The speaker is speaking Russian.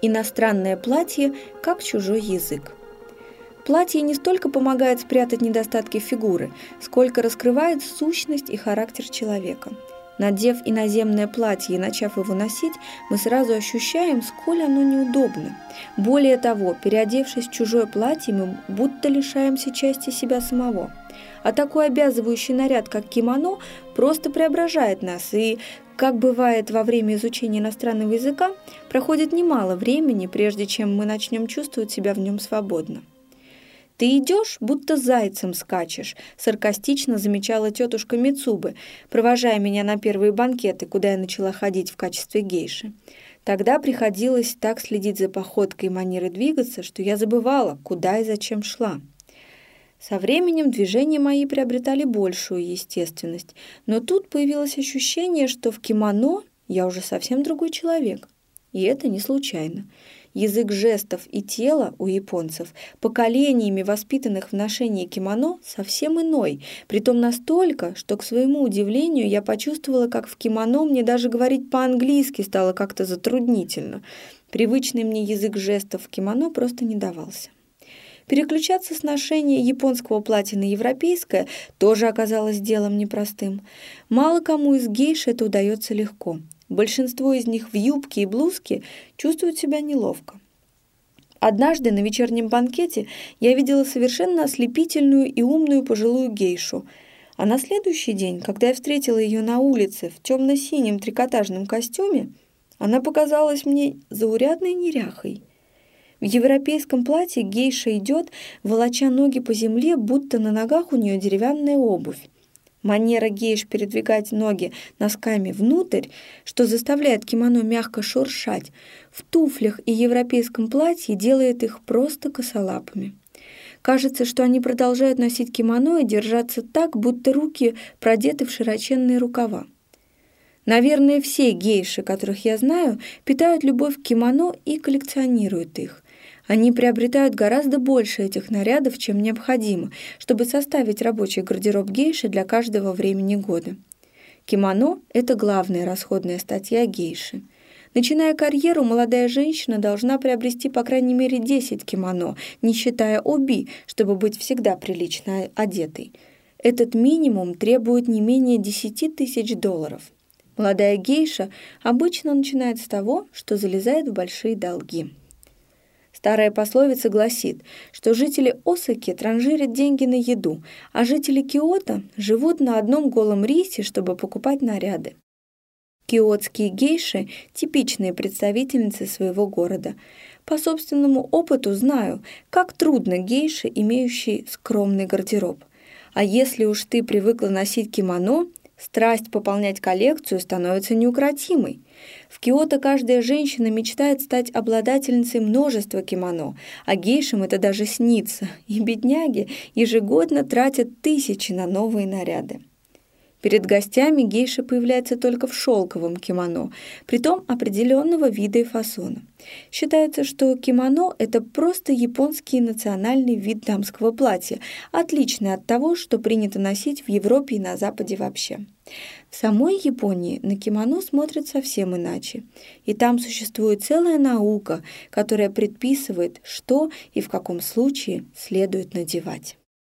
Иностранное платье как чужой язык. Платье не столько помогает спрятать недостатки фигуры, сколько раскрывает сущность и характер человека. Надев иноземное платье и начав его носить, мы сразу ощущаем, сколь оно неудобно. Более того, переодевшись в чужое платье, мы будто лишаемся части себя самого. А такой обязывающий наряд, как кимоно, просто преображает нас и как бывает во время изучения иностранного языка, проходит немало времени, прежде чем мы начнем чувствовать себя в нем свободно. «Ты идешь, будто зайцем скачешь», — саркастично замечала тетушка Мицубы, провожая меня на первые банкеты, куда я начала ходить в качестве гейши. Тогда приходилось так следить за походкой и манерой двигаться, что я забывала, куда и зачем шла. Со временем движения мои приобретали большую естественность, но тут появилось ощущение, что в кимоно я уже совсем другой человек. И это не случайно. Язык жестов и тела у японцев, поколениями воспитанных в ношении кимоно, совсем иной, притом настолько, что, к своему удивлению, я почувствовала, как в кимоно мне даже говорить по-английски стало как-то затруднительно. Привычный мне язык жестов в кимоно просто не давался. Переключаться с ношения японского платья на европейское тоже оказалось делом непростым. Мало кому из гейш это удается легко. Большинство из них в юбке и блузке чувствуют себя неловко. Однажды на вечернем банкете я видела совершенно ослепительную и умную пожилую гейшу, а на следующий день, когда я встретила ее на улице в темно-синем трикотажном костюме, она показалась мне заурядной неряхой. В европейском платье гейша идет, волоча ноги по земле, будто на ногах у нее деревянная обувь. Манера гейш передвигать ноги носками внутрь, что заставляет кимоно мягко шуршать, в туфлях и европейском платье делает их просто косолапыми. Кажется, что они продолжают носить кимоно и держаться так, будто руки продеты в широченные рукава. Наверное, все гейши, которых я знаю, питают любовь к кимоно и коллекционируют их. Они приобретают гораздо больше этих нарядов, чем необходимо, чтобы составить рабочий гардероб гейши для каждого времени года. Кимоно – это главная расходная статья гейши. Начиная карьеру, молодая женщина должна приобрести по крайней мере 10 кимоно, не считая оби, чтобы быть всегда прилично одетой. Этот минимум требует не менее 10 тысяч долларов. Молодая гейша обычно начинает с того, что залезает в большие долги. Старая пословица гласит, что жители Осаки транжирят деньги на еду, а жители Киото живут на одном голом рисе, чтобы покупать наряды. Киотские гейши – типичные представительницы своего города. По собственному опыту знаю, как трудно гейши, имеющие скромный гардероб. А если уж ты привыкла носить кимоно, Страсть пополнять коллекцию становится неукротимой. В Киото каждая женщина мечтает стать обладательницей множества кимоно, а гейшам это даже снится, и бедняги ежегодно тратят тысячи на новые наряды. Перед гостями гейша появляется только в шелковом кимоно, притом определенного вида и фасона. Считается, что кимоно – это просто японский национальный вид дамского платья, отличный от того, что принято носить в Европе и на Западе вообще. В самой Японии на кимоно смотрят совсем иначе. И там существует целая наука, которая предписывает, что и в каком случае следует надевать.